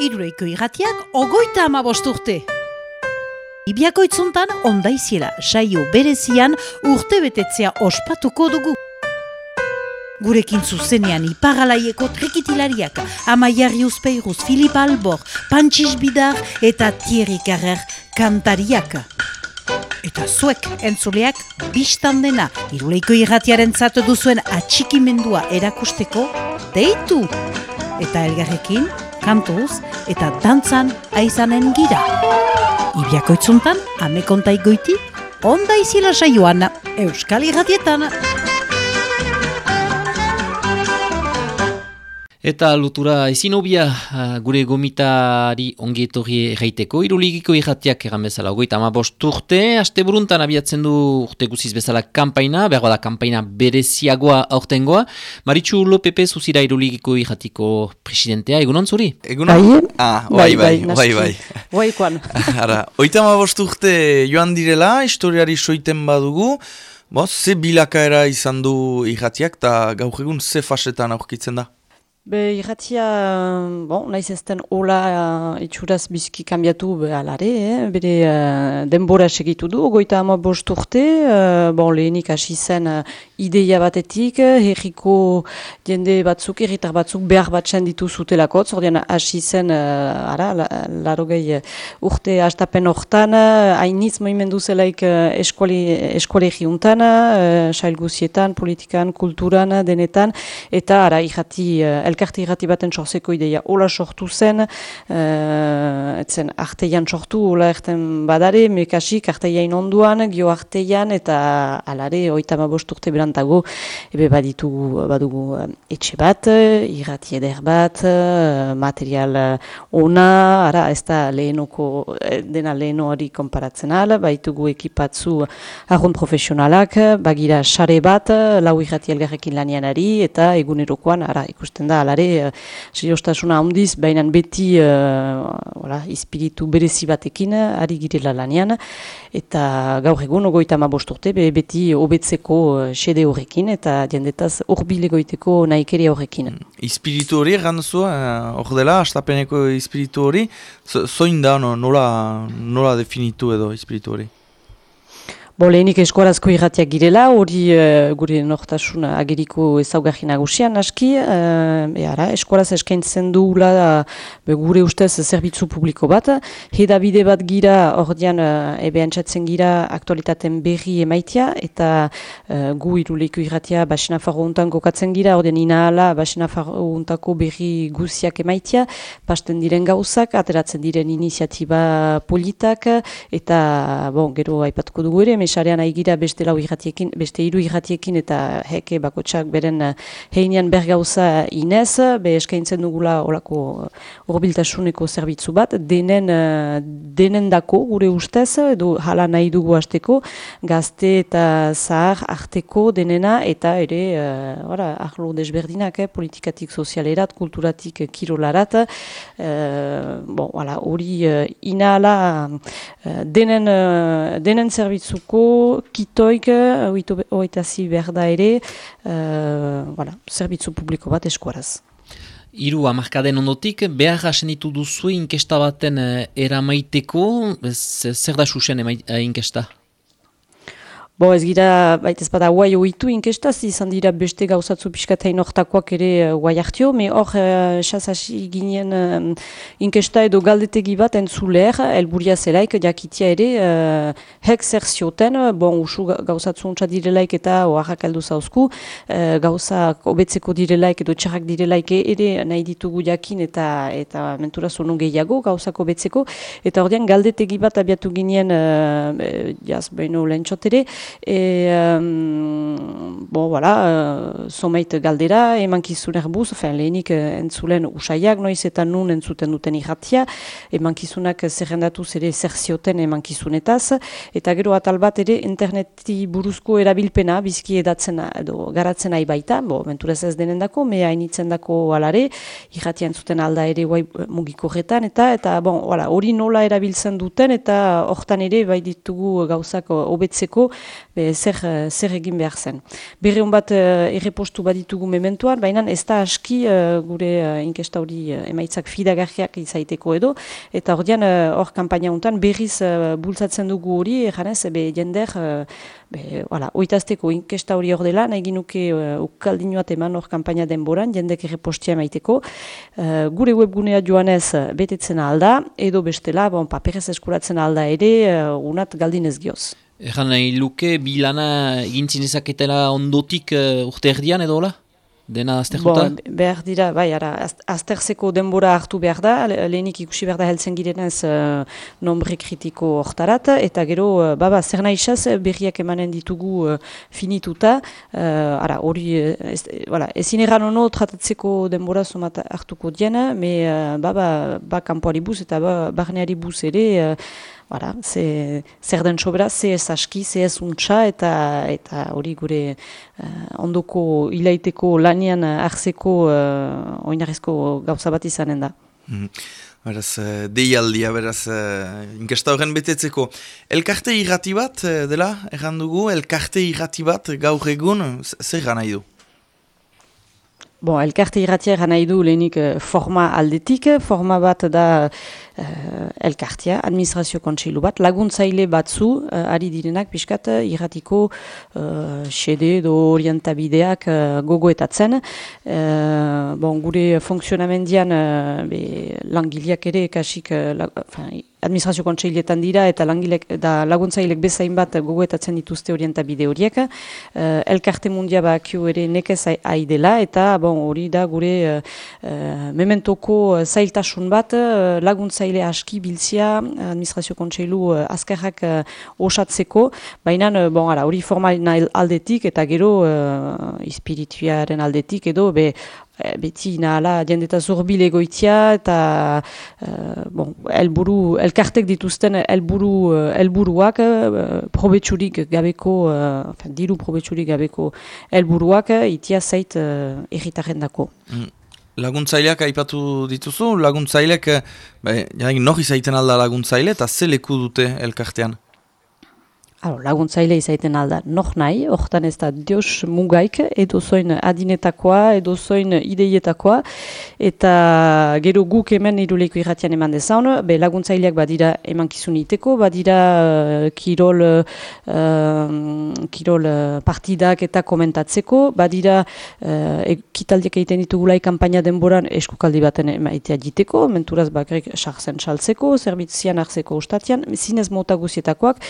irureiko irratiak ogoita ama bosturte. Ibiako itzuntan ondaiziela saio berezian urte betetzea ospatuko dugu. Gurekin zuzenean iparalaieko trikitilariak, Amaiari Uzpeiruz, Filip Albor, Pantsiz Bidar eta Thierry Carrer kantariak. Eta zuek entzuleak biztan dena iruleiko irratiaren zatu duzuen atxikimendua erakusteko, deitu! Eta elgarrekin, kantuz eta dantzan aizanen gira. Ibiako itzuntan, amekontaik goiti, onda izila saioan, Euskal Irratietan. Eta lutura ezin obia gure gomitari ongi etorri erraiteko, iruligiko irratiak egan bezala, ogoita ama bost urte, haste buruntan abiatzen du urte guziz bezala kampaina, behar da kampaina bereziagoa aurtengoa. Maritxu Lopepe zuzira iruligiko irratiko presidentea, egunon zuri? Egunon? Ah, bai, bai, bai, bai. Bai, kuan. Ara, oita ama bost urte joan direla, historiari soiten badugu, Bo, ze bilakaera izan du irratiak eta gaur egun ze fasetan aurkitzen da? Be, irratia, bon, naiz ezten hola uh, itxuraz bizki kambiatu be alare, eh? bere uh, denbora segitu du, goita ama bost urte, uh, bon, lehenik hasi zen ideia batetik, herriko jende batzuk, herritar batzuk behar batxen ditu zutelako, zordian hasi zen, uh, ara, la, laro gehi urte hastapen hortan, hainitz moimendu zelaik uh, eskualegi untan, uh, sail guzietan, politikan, kulturan, denetan, eta ara, irrati, uh, elkarte irrati baten sortzeko ideia hola sortu zen, uh, etzen arteian sortu, hola erten badare, mekasik arteiain onduan, gio arteian, eta alare, oitama bosturte berantago, ebe baditu, badugu uh, etxe bat, irrati eder bat, uh, material ona, ara, ez da lehenoko, dena leheno hori konparatzen ala, baitugu ekipatzu arrun profesionalak, bagira sare bat, lau irrati elgarrekin lanianari, eta egunerokoan, ara, ikusten da, alare, seriostasuna handiz, baina beti uh, espiritu berezi batekin, ari girela lanean, eta gaur egun, ogoita ma bosturte, be, beti hobetzeko uh, xede horrekin, eta jendetaz horbilegoiteko nahikeria horrekin. Espiritu hori, ganduzua, hor uh, dela, astapeneko espiritu hori, zoin da, no, nola, nola definitu edo espiritu hori? Bo, lehenik eskuarazko irratiak girela, hori uh, gure nortasun ageriko ezaugarri nagusian aski. Uh, e ara, eskuaraz eskaintzen duela be, gure ustez zerbitzu publiko bat. Heda bide bat gira, ordean uh, ebe antzatzen gira aktualitaten berri emaitia, eta uh, gu iruleiko irratia basena farro untan kokatzen gira, ordean inahala basena farro untako berri guziak emaitia, pasten diren gauzak, ateratzen diren iniziatiba politak, eta bon, gero aipatuko dugu ere, mesarean aigira beste lau irratiekin, beste hiru irratiekin eta heke bakotsak beren uh, heinean bergauza inez, be eskaintzen dugula olako horbiltasuneko zerbitzu bat, denen, uh, denen dako gure ustez, edo hala nahi dugu hasteko, gazte eta zahar arteko denena eta ere, uh, ora, ahlo desberdinak, eh, politikatik sozialerat, kulturatik kirolarat, uh, bon, hori uh, inahala uh, denen, uh, denen zerbitzuko kitoik, oitazi behar da ere, uh, voilà, zerbitzu publiko bat eskuaraz. Iru amarkaden ondotik, behar hasen ditu duzu inkesta baten uh, eramaiteko, zer da susen inkesta? Bo ez gira, baita ez bada guai oitu inkestaz, izan dira beste gauzatzu piskatain ortakoak ere uh, guai hartio, me hor uh, ginen uh, inkesta edo galdetegi bat entzuler, elburia zelaik, jakitia ere, uh, hek zer zioten, bon, usu gauzatzu ontsa direlaik eta oaxak aldo zauzku, uh, gauzak obetzeko direlaik edo txarrak direlaik ere nahi ditugu jakin eta eta mentura zonu gehiago gauzak obetzeko, eta ordean galdetegi bat abiatu ginen, uh, jaz, baino lehen txotere, e, um, bo, voilà, uh, someit galdera, eman kizun erbuz, fen, lehenik uh, entzulen usaiak, noiz eta nun entzuten duten irratia, eman kizunak zerrendatu zere zerzioten eman kizunetaz, eta gero atal bat ere interneti buruzko erabilpena, bizki edatzen edo garatzen nahi baita, bo, menturaz ez denendako, mea initzen dako alare, irratia entzuten alda ere guai mugiko retan, eta eta bon, voilà, hori nola erabiltzen duten, eta hortan ere bai ditugu gauzak hobetzeko, be, zer, zer egin behar zen. Berri hon bat errepostu baditugu mementuan, baina ez da aski gure uh, inkesta hori emaitzak fidagarriak izaiteko edo, eta hor hor kampaina honetan berriz bultzatzen dugu hori, janez, be, jender, Be, wala, oitazteko inkesta hori hor dela, nahi ginuke ukaldinoat eman hor kampaina denboran, jendek errepostia maiteko. Uh, gure webgunea joanez betetzen alda, edo bestela, bon, paperez eskuratzen alda ere, unat galdinez gioz. Egan nahi luke, bilana egintzin ezaketela ondotik uh, urte erdian edo hola? Dena aztertuta? Bo, behar dira, bai, ara, azterzeko denbora hartu behar da, lehenik ikusi behar da heltzen girenez uh, nombre kritiko hortarat, eta gero, uh, baba, zer nahi berriak emanen ditugu uh, finituta, uh, ara, hori, ez, voilà, ezin erran ono tratatzeko denbora somat hartuko diena, me, uh, baba, ba kanpoari buz eta ba, barneari buz ere, uh, Bara, ze, zer den sobera, ze ez aski, ze ez untxa, eta eta hori gure uh, ondoko ilaiteko lanian arzeko uh, oinarrizko gauza bat izanen da. Mm. Beraz, uh, deialdia, beraz, uh, inkesta horren betetzeko. Elkarte irrati bat, dela, erran dugu, elkarte irrati bat gaur egun, zer gana du? Bon, elkarte irratia gana du lehenik forma aldetik, forma bat da uh, elkartia, administrazio kontseilu bat, laguntzaile batzu, uh, ari direnak, piskat, uh, irratiko uh, xede edo orientabideak uh, gogoetatzen. Uh, bon, gure funksionamendian uh, langileak ere kasik, uh, administrazio kontseiletan dira eta langilek da laguntzailek bezain bat gogoetatzen dituzte orientabide horiek. Uh, elkarte mundia bakio ere nekez dela eta bon, hori da gure uh, mementoko zailtasun bat laguntzaile aski biltzia administrazio kontseilu uh, azkarrak uh, osatzeko, baina bon, hori formalina aldetik eta gero uh, espirituaren aldetik edo be beti nahala jendeta zurbil egoitia eta uh, bon, elburu, elkartek dituzten elburu, uh, elburuak uh, probetsurik gabeko, uh, diru probetsurik gabeko elburuak uh, itia zait uh, erritaren dako. Mm. Laguntzaileak aipatu dituzu, laguntzaileak, eh, nori zaiten alda laguntzaile eta ze leku dute elkartean? Alo, laguntzaile izaiten alda, nox nahi, hortan ez da dios mugaik, edo zoin adinetakoa, edo zoin ideietakoa, eta gero guk hemen iruleiko irratian eman dezaun, be laguntzaileak badira eman kizuniteko, badira uh, kirol, uh, kirol uh, partidak eta komentatzeko, badira uh, ekitaldiak egiten ditugulai kampaina denboran eskukaldi baten emaitea diteko, menturaz bakarrik sartzen saltzeko, zerbitzian hartzeko ustatian, zinez mota guzietakoak,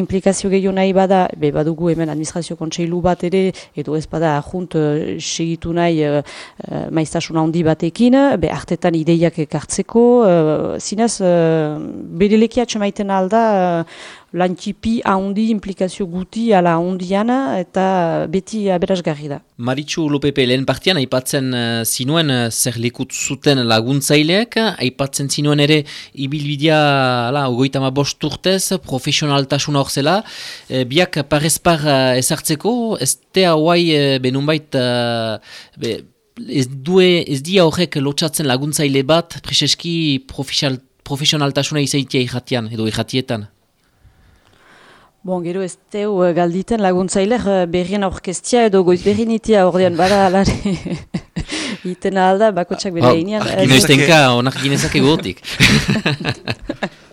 implikazio implikazio gehiago nahi bada, be badugu hemen administrazio kontseilu bat ere, edo ez bada ahunt uh, segitu nahi uh, uh, maiztasuna handi batekin, be hartetan ideiak ekartzeko, uh, zinez, uh, bere lekiatxe maiten alda, uh, lantxipi ahondi implikazio guti ala ahondiana eta beti aberasgarri da. Maritxu Lopepe lehen partian aipatzen uh, zinuen uh, zer lekut zuten laguntzaileak, aipatzen zinuen ere ibilbidea ala, ogoitama bost urtez, profesionaltasuna hor zela, e, biak parezpar uh, ezartzeko, ez te hauai uh, benunbait uh, be, ez, due, ez dia horrek lotxatzen laguntzaile bat, preseski profesionaltasuna izaitia irratian edo irratietan. Bon, gero ez teu uh, galditen laguntzailer uh, berrien aurkestia edo goiz berrinitia ordean bada alare iten alda bakotsak bere inean. Oh, Gineztenka, onak ginezak egotik.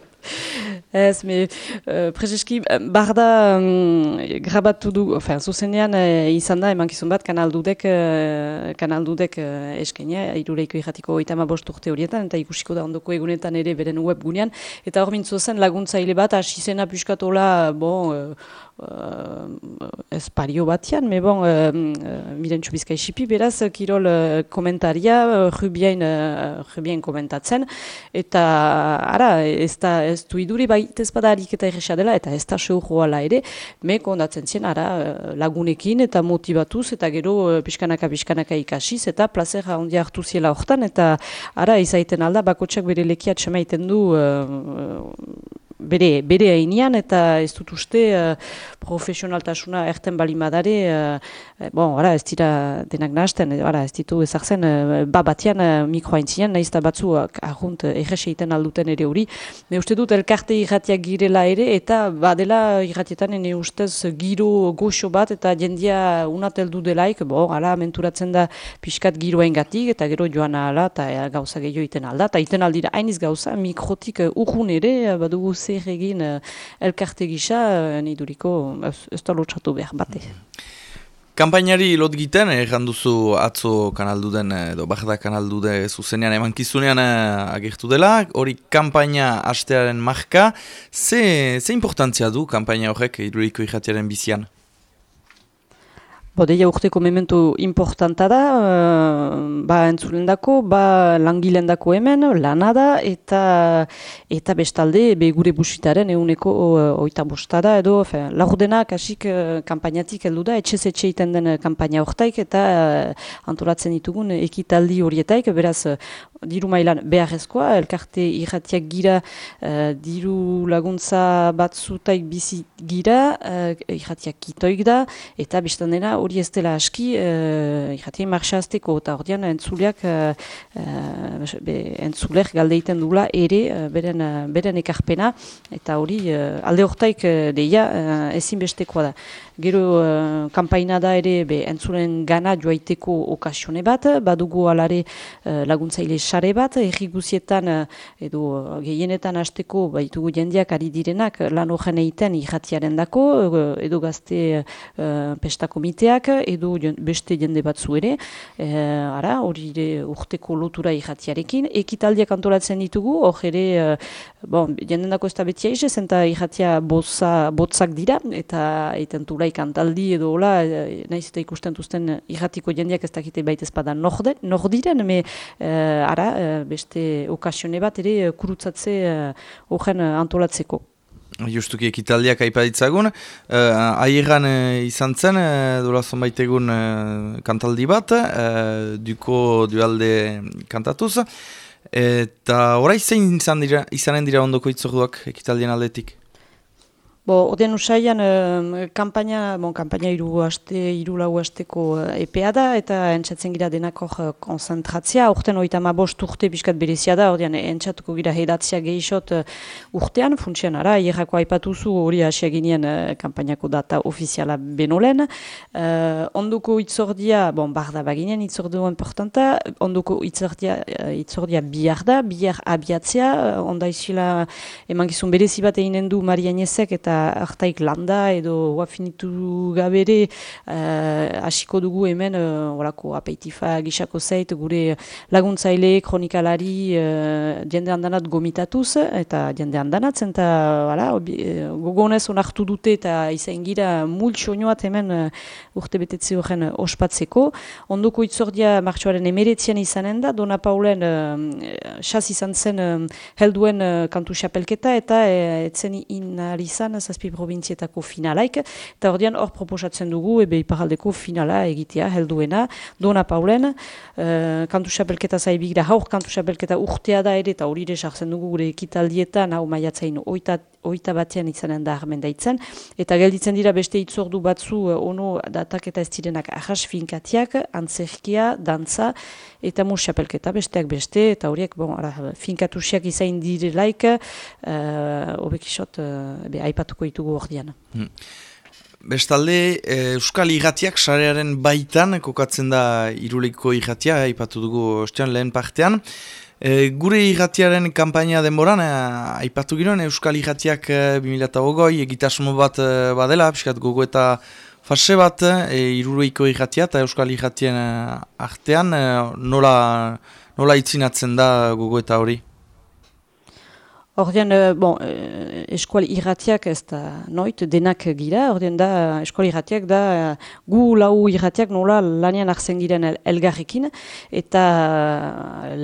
Ez, me, uh, prezeski, barda um, grabatu du, ofen, zuzenean uh, izan da, eman kizun bat, kanaldudek, uh, kanaldudek uh, eskenia, irureiko irratiko oitama bost urte horietan, eta ikusiko da ondoko egunetan ere beren web gunean, eta hor mintzu zen laguntzaile bat, asizena puskatola, bon, uh, uh, ez pario batian, me bon, uh, miren txubizka isipi, beraz, kirol uh, komentaria, rubien, uh, komentatzen, eta ara, ez, da, ez du iduri bai, ez bada ariketa erresa dela, eta ez da seur joala ere, me kondatzen zien, ara, lagunekin, eta motibatuz, eta gero uh, pixkanaka, pixkanaka ikasiz, eta plazera ondia hartu ziela hortan, eta ara, izaiten alda, bakotsak bere lekiat semaiten du, bere, bere hainian, eta ez dut uste profesionaltasuna erten balimadare, uh, bon, ara, ez dira denak nahazten, ara, ez ditu ezartzen, uh, ba batian uh, mikroa intzinean, nahiz eta batzuak ahunt egin alduten ere hori. Ne uste dut elkarte irratiak girela ere, eta badela irratietan ene ustez giro goxo bat, eta jendia unateldu delaik, bo, ala, menturatzen da pixkat giroen gatik, eta gero joan ala, eta gauza gehiago iten alda, eta iten aldira hainiz gauza, mikrotik uh, urrun ere, uh, badugu zer egin uh, elkarte gisa, uh, niduriko, ez da lotxatu behar bate. Kampainari lot giten, erran duzu atzo kanaldu den, edo bakda kanaldu de zuzenean eman kizunean agertu dela, hori kampaina hastearen marka, ze, ze importantzia du kampaina horrek iruriko irratiaren bizian? Bodeia urteko mementu importanta da, uh, ba entzulendako, ba langilendako hemen, lana da, eta, eta bestalde, be gure busitaren eguneko uh, oita bostada, edo, fe, laurdenak asik uh, kampainatik heldu da, etxez etxe iten den kampaina hortaik, eta antolatzen ditugun ekitaldi horietaik, beraz, diru mailan beharrezkoa, elkarte irratiak gira, diru laguntza batzutaik bizi gira, uh, irratiak kitoik da, eta biztan dena hori ez dela aski, uh, irratiak marxa azteko, eta hor dian entzuleak, uh, uh, entzuleak galdeiten dula ere, uh, beren, uh, beren ekarpena, eta hori uh, alde hortaik uh, deia uh, ezinbestekoa da. Gero uh, kampaina da ere be, entzulen gana joaiteko okasione bat, badugu alare uh, laguntzaile sare bat, erri guzietan edo gehienetan hasteko baitugu jendeak ari direnak lan horren egiten irratiaren dako, edo gazte uh, pestakomiteak, edo beste jende batzu ere, uh, ara, hori urteko lotura irratiarekin, ekitaldiak antolatzen ditugu, hor ere, uh, bon, jenden dako ez da betia zenta irratia botzak dira, eta bai kantaldi edo hola, e, nahiz eta ikusten duzten irratiko jendeak ez dakite baita ezpada nor diren, me uh, ara, beste okasione bat ere kurutzatze horren antolatzeko. Justuki ekitaldiak aipaditzagun, uh, aieran uh, izan zen, uh, dola zonbait egun uh, kantaldi bat, uh, duko dualde kantatuz, eta orai zein izan dira, izanen dira ondoko itzorduak ekitaldien aldetik? Bo, oden usaian, uh, kampaina, bon, kampaina iru aste, iru lau asteko uh, EPA da, eta entzatzen gira denako uh, konzentratzia, urtean oita ma bost urte biskat berezia da, ordean entzatuko gira heidatzia gehixot uh, urtean, funtsian ara, hierrako aipatuzu hori hasia ginean uh, kampainako data ofiziala benolen. Uh, onduko itzordia, bon, barda baginen itzordu importanta, onduko itzordia, uh, itzordia bihar da, bihar abiatzea, onda izila eman gizun berezi bat eginen du Marianezek eta hartaik landa edo wafinitu gabere uh, hasiko dugu hemen uh, orako apeitifa gisako zait gure laguntzaile kronikalari uh, jende handanat gomitatuz eta jende handanat zenta voilà, gogonez onartu dute eta izan gira multsoinoat hemen uh, urte betetze horren ospatzeko. Onduko itzordia martxoaren emeretzian izanen da Dona Paulen uh, izan zen helduen kantu xapelketa eta uh, etzen inarizan zazpi provintzietako finalaik, eta hor hor proposatzen dugu, ebe iparaldeko finala egitea, helduena, Dona Paulen, uh, kantu xapelketa zaibigira, haur kantu xapelketa urtea da ere, eta hori sartzen dugu gure ekitaldietan, hau maiatzain oita, oita batean izanen da armen daitzen, eta gelditzen dira beste itzordu batzu, uh, ono datak eta ez direnak ahas finkatiak, antzerkia, dantza, eta mus xapelketa besteak beste, eta horiek, bon, ara, finkatusiak izain direlaik, uh, uh, aipatuko ditugu ordian. Hmm. Bestalde, eh, Euskal Igatiak sarearen baitan, kokatzen da iruleiko igatia, aipatu dugu ostean lehen partean. E, gure igatiaren kampaina denboran, e, aipatu giroen Euskal Igatiak e, 2008 egitasmo bat e, badela, piskat gogo eta fase bat, e, iruleiko igatia eta Euskal Igatien artean, e, nola, nola itzinatzen da gogo eta hori? Ordean, uh, bon, uh, eskual irratiak ez da noit, denak gira, ordean da, eskual irratiak da, gu lau irratiak nola lanian arzen giren el, elgarrekin, eta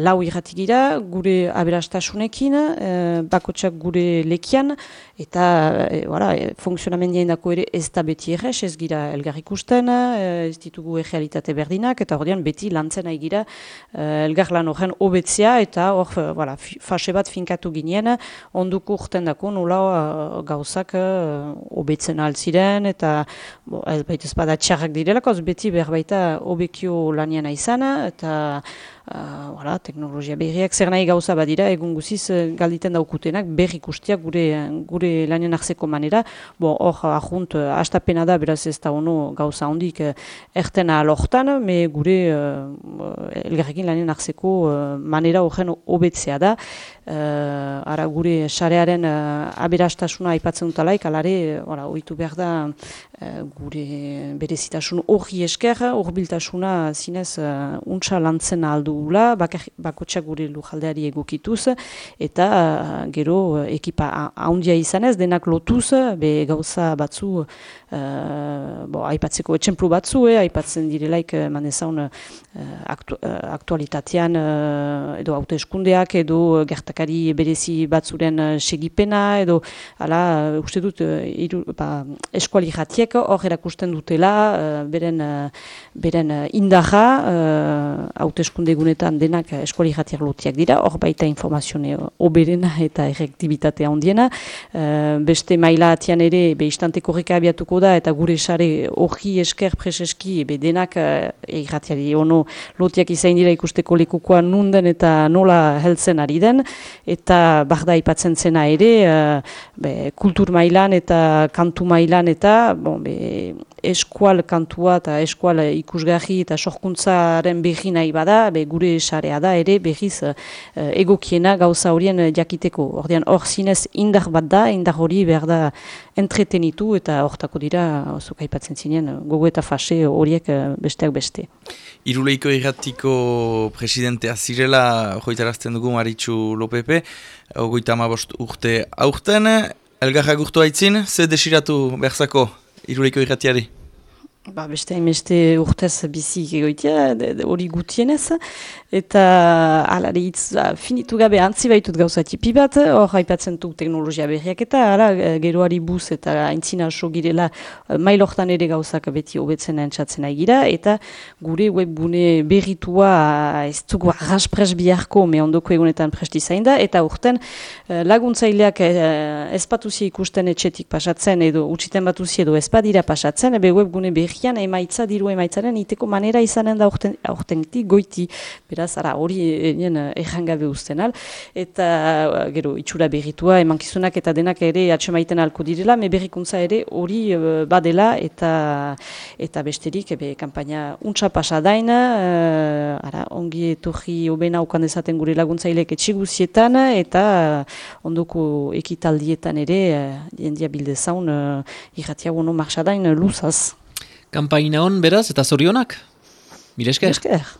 lau irrati gira, gure aberastasunekin, uh, bakotsak gure lekian, eta uh, voilà, funksionamendien dako ere ez da beti errez, ez gira elgarrik usten, uh, ez ditugu errealitate berdinak, eta ordean beti lantzen nahi gira elgar lan horren obetzea, eta hor, voilà, fase bat finkatu ginen, onduko urten dako nola gauzak obetzen altziren eta ez baita espada txarrak direlako, beti behar baita obekio lanian izana eta uh, teknologia berriak zer nahi gauza badira, egun guziz uh, galditen daukutenak berri kustiak gure, gure lanien arzeko manera. Bo, hor, ahunt, uh, astapena da, beraz ez da ono gauza hondik ertena alortan, me gure uh, elgarrekin lanien arzeko uh, manera horren obetzea da. Uh, ara gure sarearen uh, aberastasuna aipatzen dutalaik, alare, ora, oitu behar da gure berezitasun hori esker, horbiltasuna zinez uh, untsa lantzen aldugula, bakotxak gure lujaldeari egokituz, eta uh, gero uh, ekipa haundia izanez, denak lotuz, be gauza batzu, uh, bo, aipatzeko etxemplu batzu, eh, aipatzen direlaik, uh, manezaun, uh, aktu, aktualitatean, uh, edo haute eskundeak, edo gertak gertakari berezi batzuren uh, segipena edo ala uste dut uh, iru, ba, eskuali jatiek hor erakusten dutela uh, beren, uh, beren uh, indarra hauteskunde gunetan denak eskuali jatiak lotiak dira hor baita informazione oberena eta errektibitatea ondiena uh, beste maila atian ere be istanteko abiatuko da eta gure sare hori esker preseski be denak erratiari ono lotiak izain dira ikusteko lekukoa nunden eta nola heltzen ari den. Eta barda ipatzen zena ere, uh, be, kultur mailan eta kantu mailan eta bon, be, eskual kantua eta eskual ikusgarri eta sorkuntzaren behi nahi bada, be, gure sarea da ere behiz uh, egokiena gauza horien jakiteko. Ordean hor zinez indar bat da, indar hori behar da entretenitu eta hortako dira, zuk aipatzen zinen, gogo eta fase horiek besteak beste. Iruleiko irratiko presidentea zirela, joitarazten dugu Maritxu Lopepe, ogoita bost urte aurten, elgarra gurtu haitzin, ze desiratu berzako Iruleiko irratiari? Ba, beste beste urtez bizi egoitia, hori gutienez, eta alari hitz finitu gabe antzi baitut gauza tipi bat, hor haipatzen du teknologia berriak. Eta ala, geroari buz eta aintzina oso girela mailortan ere gauzak beti hobetzen entzatzen gira, eta gure webbune berritua ez dugu arraspres biharko me ondoko egunetan presti zain da, eta urten laguntzaileak espatuzi ikusten etxetik pasatzen edo utziten batuzi edo espadira pasatzen, ebe webgune berri berrian emaitza, diru emaitzaren iteko manera izanen da aurten goiti, beraz, ara, hori enien errangabe usten al, eta gero, itxura berritua, emankizunak eta denak ere atxemaiten alko direla, me berrikuntza ere hori badela eta eta besterik, ebe, kampaina untsa pasadain, uh, ara, ongi etorri obena ukan dezaten gure laguntzailek etxiguzietan, eta ondoko ekitaldietan ere, uh, jendia bildezaun, uh, irratia bono marsadain luzaz. Kampaina hon beraz eta zorionak? Mire esker? esker.